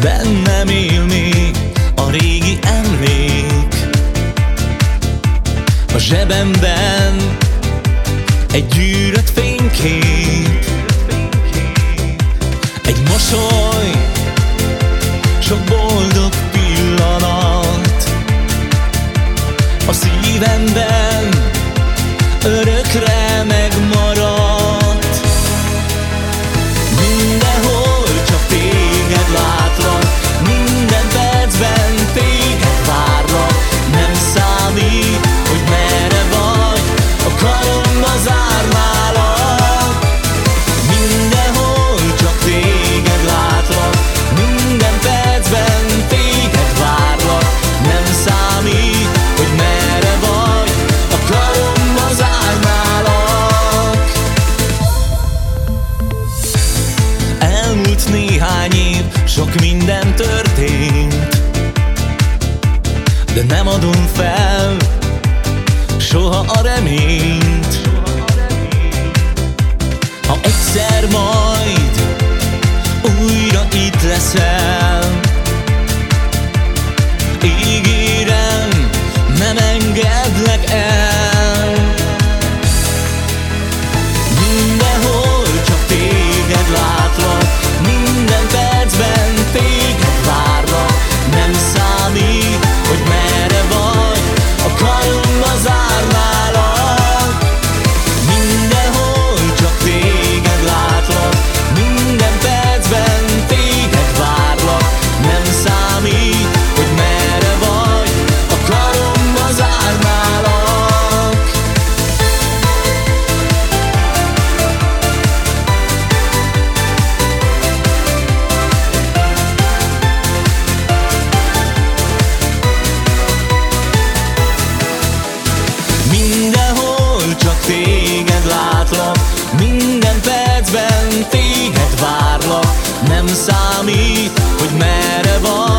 Bennem él a régi emlék. A zsebemben egy gyűrött fénykép. Egy mosoly, sok boldog sok minden történt De nem adom fel soha a reményt. Ha egyszer majd újra itt leszel várlak, nem számít, hogy merre van.